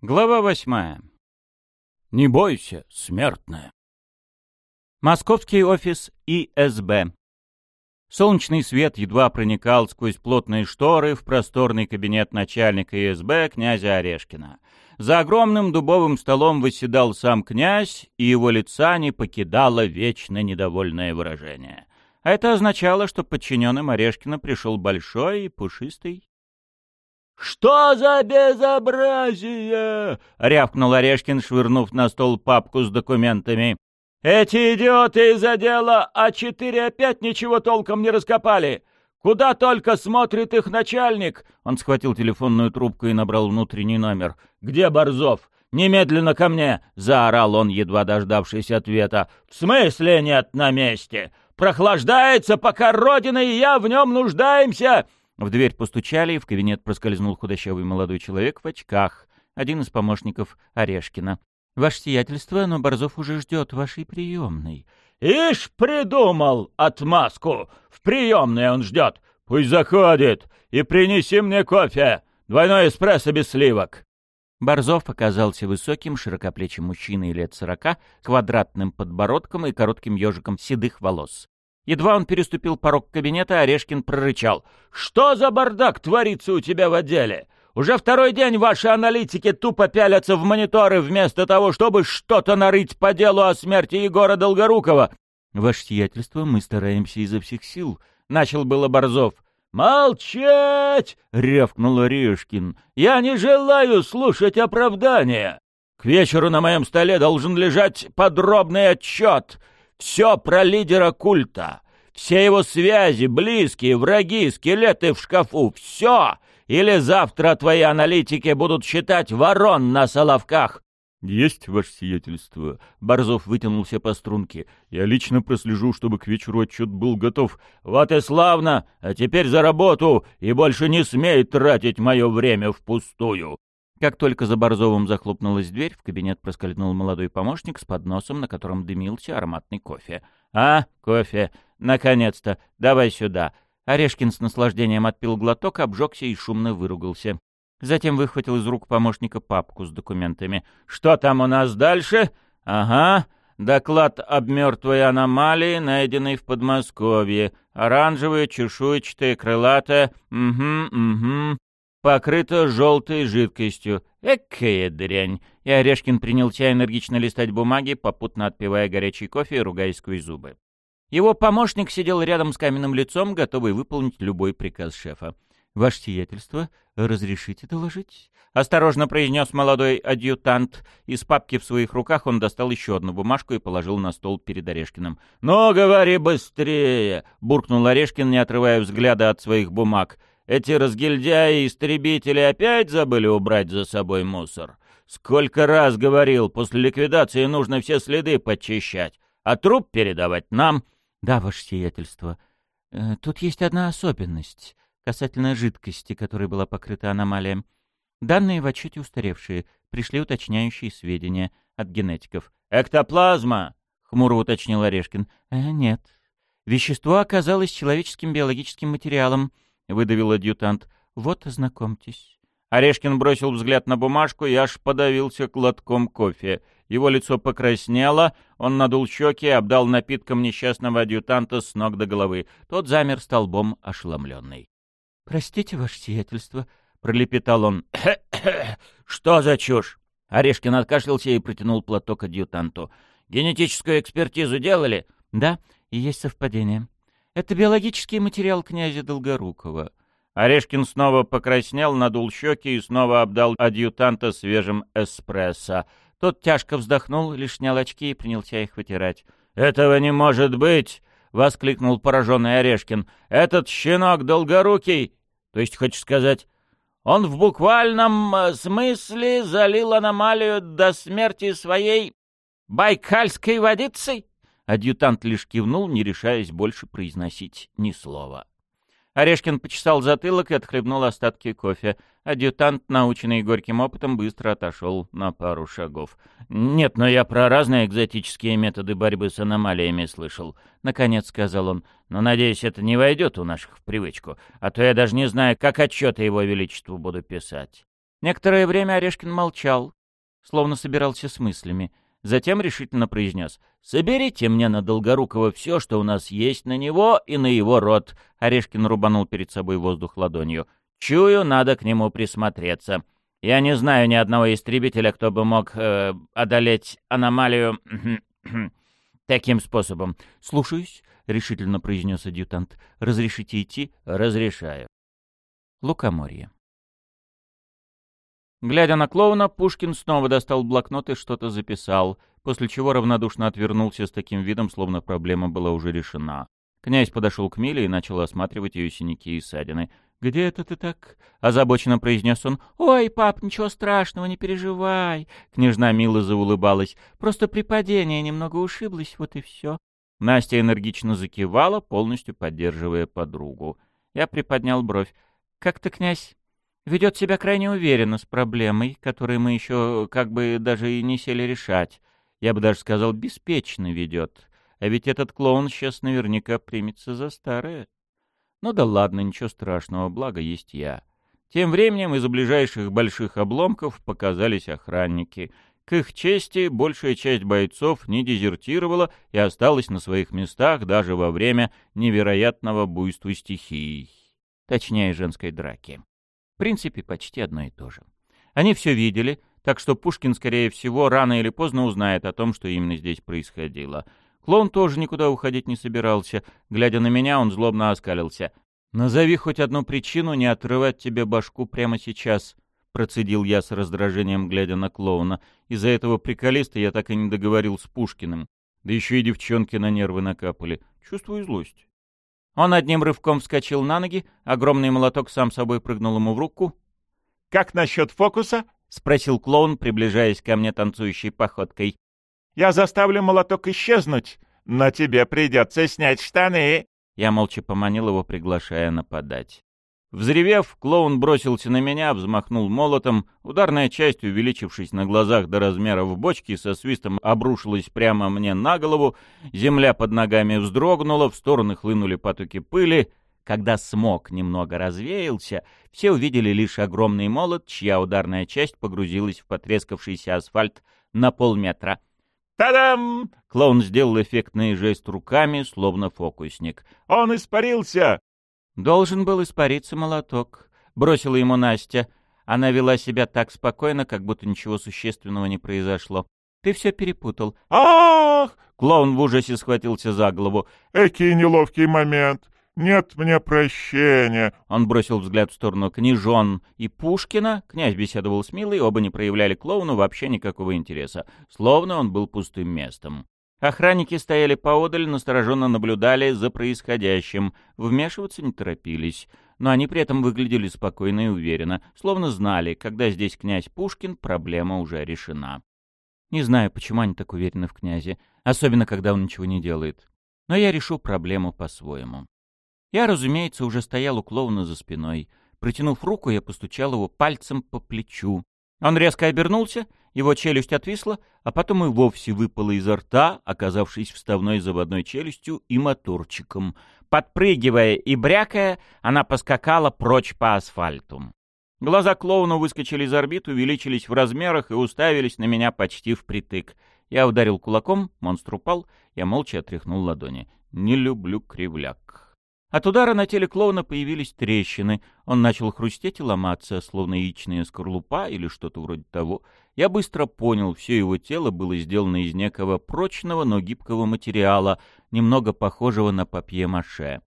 Глава восьмая. Не бойся, смертная. Московский офис ИСБ. Солнечный свет едва проникал сквозь плотные шторы в просторный кабинет начальника ИСБ князя Орешкина. За огромным дубовым столом восседал сам князь, и его лица не покидало вечно недовольное выражение. А это означало, что подчиненным Орешкина пришел большой и пушистый «Что за безобразие?» — рявкнул Орешкин, швырнув на стол папку с документами. «Эти идиоты из отдела А4 опять ничего толком не раскопали. Куда только смотрит их начальник!» Он схватил телефонную трубку и набрал внутренний номер. «Где Борзов? Немедленно ко мне!» — заорал он, едва дождавшись ответа. «В смысле нет на месте? Прохлаждается, пока Родина и я в нем нуждаемся!» В дверь постучали, и в кабинет проскользнул худощавый молодой человек в очках, один из помощников Орешкина. «Ваше сиятельство, но Борзов уже ждет вашей приемной». «Ишь, придумал отмазку! В приемной он ждет! Пусть заходит! И принеси мне кофе! Двойной эспрессо без сливок!» Борзов оказался высоким, широкоплечим мужчиной лет сорока, квадратным подбородком и коротким ежиком седых волос. Едва он переступил порог кабинета, Орешкин прорычал. «Что за бардак творится у тебя в отделе? Уже второй день ваши аналитики тупо пялятся в мониторы вместо того, чтобы что-то нарыть по делу о смерти Егора Долгорукова». «Ваше сиятельство, мы стараемся изо всех сил», — начал было Борзов. «Молчать!» — рявкнул Орешкин. «Я не желаю слушать оправдания. К вечеру на моем столе должен лежать подробный отчет» Все про лидера культа. Все его связи, близкие, враги, скелеты в шкафу. Все! Или завтра твои аналитики будут считать ворон на соловках. «Есть ваше сиятельство!» Борзов вытянулся по струнке. «Я лично прослежу, чтобы к вечеру отчет был готов». «Вот и славно! А теперь за работу! И больше не смей тратить мое время впустую!» Как только за Борзовым захлопнулась дверь, в кабинет проскользнул молодой помощник с подносом, на котором дымился ароматный кофе. «А, кофе! Наконец-то! Давай сюда!» Орешкин с наслаждением отпил глоток, обжегся и шумно выругался. Затем выхватил из рук помощника папку с документами. «Что там у нас дальше?» «Ага, доклад об мертвой аномалии, найденной в Подмосковье. Оранжевая, чешуйчатая, крылатая. Угу, угу покрыта желтой жидкостью. Экая дрянь. И Орешкин принялся энергично листать бумаги, попутно отпивая горячий кофе и ругаясь сквозь зубы. Его помощник сидел рядом с каменным лицом, готовый выполнить любой приказ шефа. «Ваше сиятельство, разрешите доложить?» — осторожно произнес молодой адъютант. Из папки в своих руках он достал еще одну бумажку и положил на стол перед Орешкиным. «Ну, говори быстрее!» — буркнул Орешкин, не отрывая взгляда от своих бумаг. Эти разгильдяи и истребители опять забыли убрать за собой мусор. Сколько раз говорил, после ликвидации нужно все следы подчищать, а труп передавать нам. Да, ваше сиятельство. Э, тут есть одна особенность касательно жидкости, которой была покрыта аномалия. Данные в отчете устаревшие, пришли уточняющие сведения от генетиков. «Эктоплазма!» — хмуро уточнил Орешкин. Э, «Нет. Вещество оказалось человеческим биологическим материалом —— выдавил адъютант. «Вот, ознакомьтесь». Орешкин бросил взгляд на бумажку и аж подавился глотком кофе. Его лицо покраснело, он надул щеки и обдал напитком несчастного адъютанта с ног до головы. Тот замер столбом ошеломленный. «Простите, ваше сиятельство», — пролепетал он. «Что за чушь?» Орешкин откашлялся и протянул платок адъютанту. «Генетическую экспертизу делали?» «Да, и есть совпадение. Это биологический материал князя Долгорукова. Орешкин снова покраснел, надул щеки и снова обдал адъютанта свежим эспрессо. Тот тяжко вздохнул, лишь снял очки и принялся их вытирать. «Этого не может быть!» — воскликнул пораженный Орешкин. «Этот щенок долгорукий, то есть, хочешь сказать, он в буквальном э, смысле залил аномалию до смерти своей байкальской водицей?» Адъютант лишь кивнул, не решаясь больше произносить ни слова. Орешкин почесал затылок и отхлебнул остатки кофе. Адъютант, наученный горьким опытом, быстро отошел на пару шагов. «Нет, но я про разные экзотические методы борьбы с аномалиями слышал», — наконец сказал он. «Но, надеюсь, это не войдет у наших в привычку, а то я даже не знаю, как отчеты его величеству буду писать». Некоторое время Орешкин молчал, словно собирался с мыслями. Затем решительно произнес. «Соберите мне на Долгорукова все, что у нас есть на него и на его род». Орешкин рубанул перед собой воздух ладонью. «Чую, надо к нему присмотреться. Я не знаю ни одного истребителя, кто бы мог э, одолеть аномалию таким способом». «Слушаюсь», — решительно произнес адъютант. «Разрешите идти?» «Разрешаю». Лукоморье. Глядя на клоуна, Пушкин снова достал блокнот и что-то записал, после чего равнодушно отвернулся с таким видом, словно проблема была уже решена. Князь подошел к Миле и начал осматривать ее синяки и ссадины. «Где это ты так?» — озабоченно произнес он. «Ой, пап, ничего страшного, не переживай!» Княжна Мила заулыбалась. «Просто при падении немного ушиблась, вот и все». Настя энергично закивала, полностью поддерживая подругу. Я приподнял бровь. «Как-то, князь, ведет себя крайне уверенно с проблемой, которую мы еще как бы даже и не сели решать. Я бы даже сказал, беспечно ведет. А ведь этот клоун сейчас наверняка примется за старое. Ну да ладно, ничего страшного, благо есть я. Тем временем из-за ближайших больших обломков показались охранники. К их чести, большая часть бойцов не дезертировала и осталась на своих местах даже во время невероятного буйства стихий. Точнее, женской драки. В принципе, почти одно и то же. Они все видели, так что Пушкин, скорее всего, рано или поздно узнает о том, что именно здесь происходило. Клоун тоже никуда уходить не собирался. Глядя на меня, он злобно оскалился. «Назови хоть одну причину не отрывать тебе башку прямо сейчас», — процедил я с раздражением, глядя на клоуна. Из-за этого приколиста я так и не договорил с Пушкиным. Да еще и девчонки на нервы накапали. Чувствую злость. Он одним рывком вскочил на ноги, огромный молоток сам собой прыгнул ему в руку. «Как насчет фокуса?» — спросил клоун, приближаясь ко мне танцующей походкой. «Я заставлю молоток исчезнуть, но тебе придется снять штаны». Я молча поманил его, приглашая нападать. Взревев, клоун бросился на меня, взмахнул молотом, ударная часть, увеличившись на глазах до размеров бочки, со свистом обрушилась прямо мне на голову, земля под ногами вздрогнула, в стороны хлынули потоки пыли. Когда смог немного развеялся, все увидели лишь огромный молот, чья ударная часть погрузилась в потрескавшийся асфальт на полметра. «Та-дам!» — клоун сделал эффектный жест руками, словно фокусник. «Он испарился!» Должен был испариться молоток. Бросила ему Настя. Она вела себя так спокойно, как будто ничего существенного не произошло. Ты все перепутал. Ах! Клоун в ужасе схватился за голову. Экий неловкий момент. Нет мне прощения. Он бросил взгляд в сторону княжон и Пушкина. Князь беседовал с Милой, оба не проявляли клоуну вообще никакого интереса. Словно он был пустым местом. Охранники стояли поодаль, настороженно наблюдали за происходящим, вмешиваться не торопились, но они при этом выглядели спокойно и уверенно, словно знали, когда здесь князь Пушкин, проблема уже решена. Не знаю, почему они так уверены в князе, особенно когда он ничего не делает. Но я решу проблему по-своему. Я, разумеется, уже стоял у клоуна за спиной. Протянув руку, я постучал его пальцем по плечу. Он резко обернулся, его челюсть отвисла, а потом и вовсе выпала изо рта, оказавшись вставной заводной челюстью и моторчиком. Подпрыгивая и брякая, она поскакала прочь по асфальту. Глаза клоуна выскочили из орбит, увеличились в размерах и уставились на меня почти впритык. Я ударил кулаком, монстр упал, я молча отряхнул ладони. Не люблю кривляк. От удара на теле клоуна появились трещины. Он начал хрустеть и ломаться, словно яичная скорлупа или что-то вроде того. Я быстро понял, все его тело было сделано из некого прочного, но гибкого материала, немного похожего на папье-маше.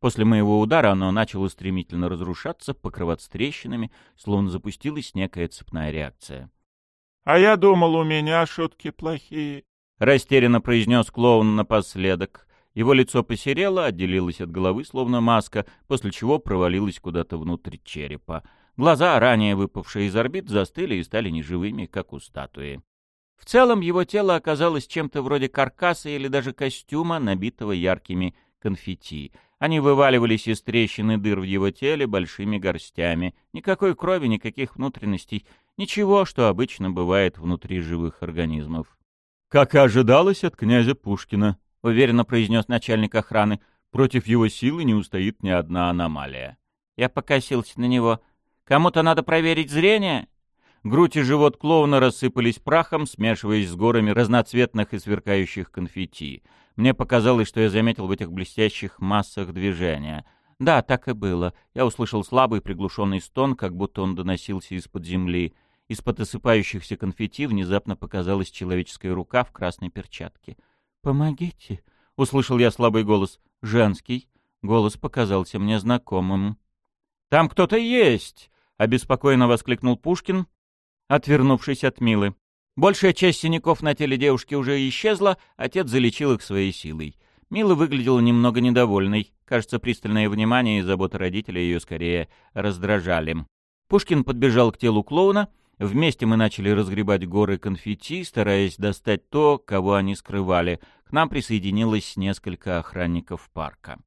После моего удара оно начало стремительно разрушаться, покрываться трещинами, словно запустилась некая цепная реакция. — А я думал, у меня шутки плохие, — растерянно произнес клоун напоследок. Его лицо посерело, отделилось от головы, словно маска, после чего провалилось куда-то внутрь черепа. Глаза, ранее выпавшие из орбит, застыли и стали неживыми, как у статуи. В целом его тело оказалось чем-то вроде каркаса или даже костюма, набитого яркими конфетти. Они вываливались из трещины дыр в его теле большими горстями. Никакой крови, никаких внутренностей, ничего, что обычно бывает внутри живых организмов. «Как и ожидалось от князя Пушкина», — уверенно произнес начальник охраны. «Против его силы не устоит ни одна аномалия». Я покосился на него. «Кому-то надо проверить зрение?» Грудь и живот клоуна рассыпались прахом, смешиваясь с горами разноцветных и сверкающих конфетти. Мне показалось, что я заметил в этих блестящих массах движения. Да, так и было. Я услышал слабый приглушенный стон, как будто он доносился из-под земли. Из-под осыпающихся конфетти внезапно показалась человеческая рука в красной перчатке. «Помогите!» — услышал я слабый голос. «Женский». Голос показался мне знакомым. «Там кто-то есть!» — обеспокоенно воскликнул Пушкин, отвернувшись от Милы. Большая часть синяков на теле девушки уже исчезла, отец залечил их своей силой. Мила выглядела немного недовольной. Кажется, пристальное внимание и забота родителей ее скорее раздражали. Пушкин подбежал к телу клоуна. Вместе мы начали разгребать горы конфетти, стараясь достать то, кого они скрывали. К нам присоединилось несколько охранников парка.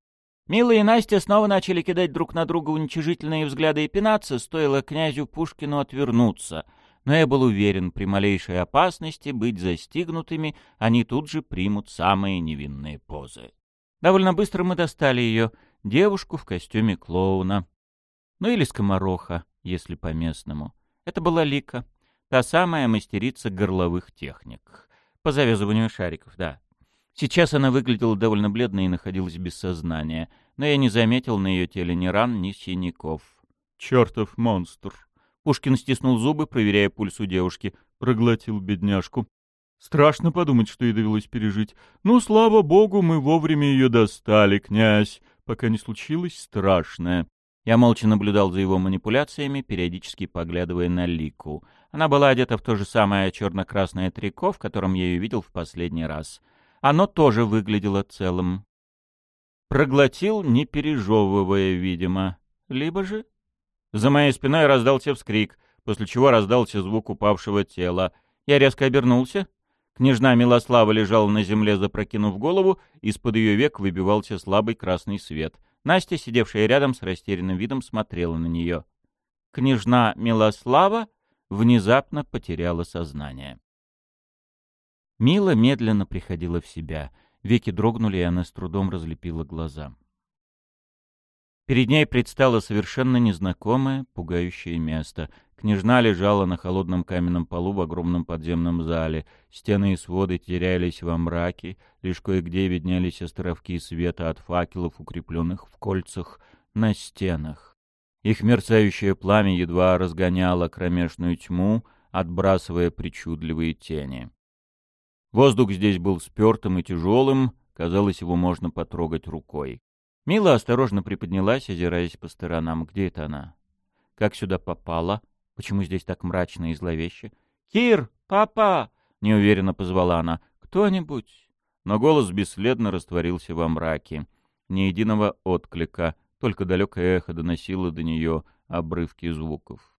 Мила и Настя снова начали кидать друг на друга уничижительные взгляды и пинаться, стоило князю Пушкину отвернуться — но я был уверен, при малейшей опасности быть застигнутыми, они тут же примут самые невинные позы. Довольно быстро мы достали ее, девушку в костюме клоуна. Ну или скомороха, если по-местному. Это была Лика, та самая мастерица горловых техник. По завязыванию шариков, да. Сейчас она выглядела довольно бледной и находилась без сознания, но я не заметил на ее теле ни ран, ни синяков. «Чертов монстр!» Пушкин стиснул зубы, проверяя пульс у девушки. Проглотил бедняжку. Страшно подумать, что ей довелось пережить. Ну, слава богу, мы вовремя ее достали, князь, пока не случилось страшное. Я молча наблюдал за его манипуляциями, периодически поглядывая на Лику. Она была одета в то же самое черно-красное трико, в котором я ее видел в последний раз. Оно тоже выглядело целым. Проглотил, не пережевывая, видимо. Либо же за моей спиной раздался вскрик, после чего раздался звук упавшего тела. Я резко обернулся. Княжна Милослава лежала на земле, запрокинув голову, из-под ее век выбивался слабый красный свет. Настя, сидевшая рядом с растерянным видом, смотрела на нее. Княжна Милослава внезапно потеряла сознание. Мила медленно приходила в себя. Веки дрогнули, и она с трудом разлепила глаза. Перед ней предстало совершенно незнакомое, пугающее место. Княжна лежала на холодном каменном полу в огромном подземном зале. Стены и своды терялись во мраке, лишь кое-где виднелись островки света от факелов, укрепленных в кольцах на стенах. Их мерцающее пламя едва разгоняло кромешную тьму, отбрасывая причудливые тени. Воздух здесь был спертым и тяжелым, казалось, его можно потрогать рукой. Мила осторожно приподнялась, озираясь по сторонам. Где это она? Как сюда попала? Почему здесь так мрачно и зловеще? «Кир! Папа!» — неуверенно позвала она. «Кто-нибудь?» Но голос бесследно растворился во мраке. Ни единого отклика, только далекое эхо доносило до нее обрывки звуков.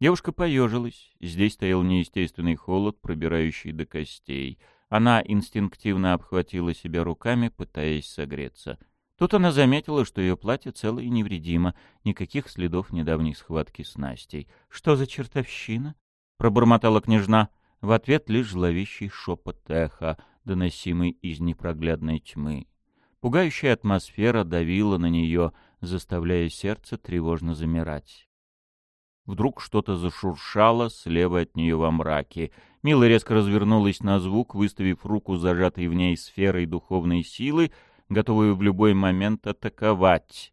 Девушка поежилась. Здесь стоял неестественный холод, пробирающий до костей. Она инстинктивно обхватила себя руками, пытаясь согреться — Тут она заметила, что ее платье цело и невредимо, никаких следов недавней схватки с Настей. «Что за чертовщина?» — пробормотала княжна. В ответ лишь зловещий шепот эха, доносимый из непроглядной тьмы. Пугающая атмосфера давила на нее, заставляя сердце тревожно замирать. Вдруг что-то зашуршало слева от нее во мраке. Мила резко развернулась на звук, выставив руку зажатой в ней сферой духовной силы, готовую в любой момент атаковать.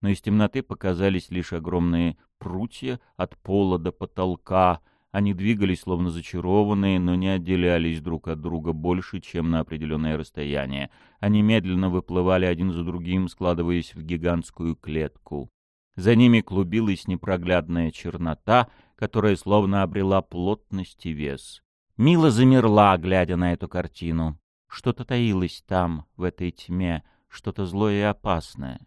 Но из темноты показались лишь огромные прутья от пола до потолка. Они двигались словно зачарованные, но не отделялись друг от друга больше, чем на определенное расстояние. Они медленно выплывали один за другим, складываясь в гигантскую клетку. За ними клубилась непроглядная чернота, которая словно обрела плотность и вес. Мила замерла, глядя на эту картину. Что-то таилось там, в этой тьме, что-то злое и опасное.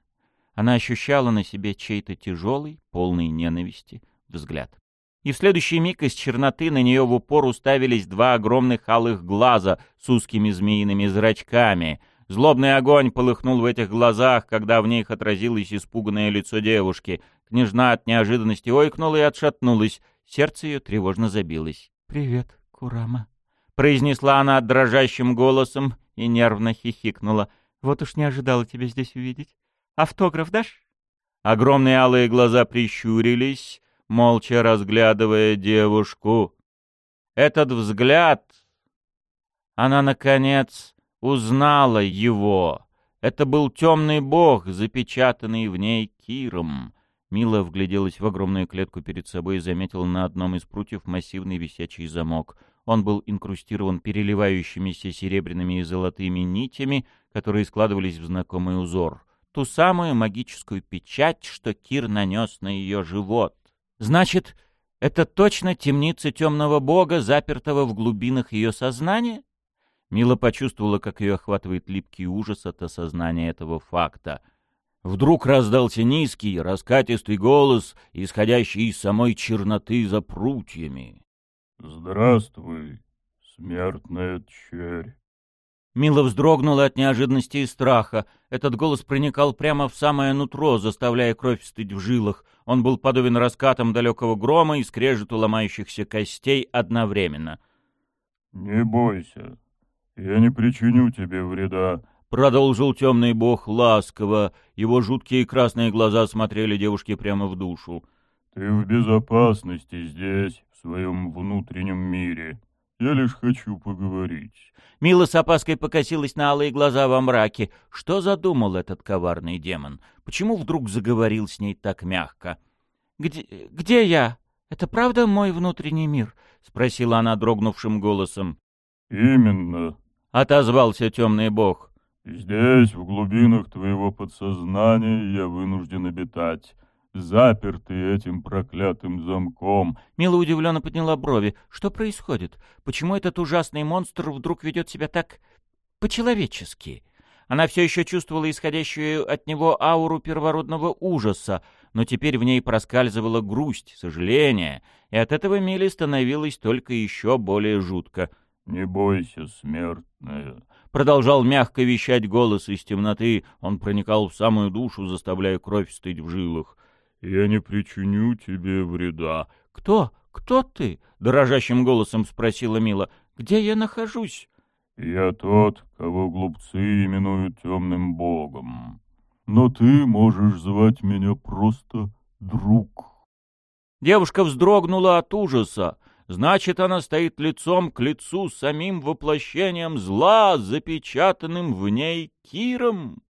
Она ощущала на себе чей-то тяжелый, полный ненависти, взгляд. И в следующий миг из черноты на нее в упор уставились два огромных алых глаза с узкими змеиными зрачками. Злобный огонь полыхнул в этих глазах, когда в них отразилось испуганное лицо девушки. Княжна от неожиданности ойкнула и отшатнулась. Сердце ее тревожно забилось. «Привет, Курама», произнесла она дрожащим голосом и нервно хихикнула. «Вот уж не ожидала тебя здесь увидеть. Автограф дашь?» Огромные алые глаза прищурились, молча разглядывая девушку. Этот взгляд... Она, наконец, узнала его. Это был темный бог, запечатанный в ней Киром. Мила вгляделась в огромную клетку перед собой и заметила на одном из прутьев массивный висячий замок. Он был инкрустирован переливающимися серебряными и золотыми нитями, которые складывались в знакомый узор. Ту самую магическую печать, что Кир нанес на ее живот. Значит, это точно темница темного бога, запертого в глубинах ее сознания? Мила почувствовала, как ее охватывает липкий ужас от осознания этого факта. Вдруг раздался низкий, раскатистый голос, исходящий из самой черноты за прутьями. «Здравствуй, смертная черь!» Мила вздрогнула от неожиданности и страха. Этот голос проникал прямо в самое нутро, заставляя кровь стыть в жилах. Он был подобен раскатам далекого грома и скрежету ломающихся костей одновременно. «Не бойся, я не причиню тебе вреда», — продолжил темный бог ласково. Его жуткие красные глаза смотрели девушке прямо в душу. «Ты в безопасности здесь, в своем внутреннем мире. Я лишь хочу поговорить. Мила с опаской покосилась на алые глаза во мраке. Что задумал этот коварный демон? Почему вдруг заговорил с ней так мягко? «Где, где я? Это правда мой внутренний мир?» — спросила она дрогнувшим голосом. «Именно», — отозвался темный бог. «Здесь, в глубинах твоего подсознания, я вынужден обитать запертый этим проклятым замком. Мила удивленно подняла брови. Что происходит? Почему этот ужасный монстр вдруг ведет себя так по-человечески? Она все еще чувствовала исходящую от него ауру первородного ужаса, но теперь в ней проскальзывала грусть, сожаление, и от этого Миле становилось только еще более жутко. «Не бойся, смертная», — продолжал мягко вещать голос из темноты. Он проникал в самую душу, заставляя кровь стыть в жилах. Я не причиню тебе вреда. — Кто? Кто ты? — дрожащим голосом спросила Мила. — Где я нахожусь? — Я тот, кого глупцы именуют темным богом. Но ты можешь звать меня просто друг. Девушка вздрогнула от ужаса. Значит, она стоит лицом к лицу с самим воплощением зла, запечатанным в ней Киром.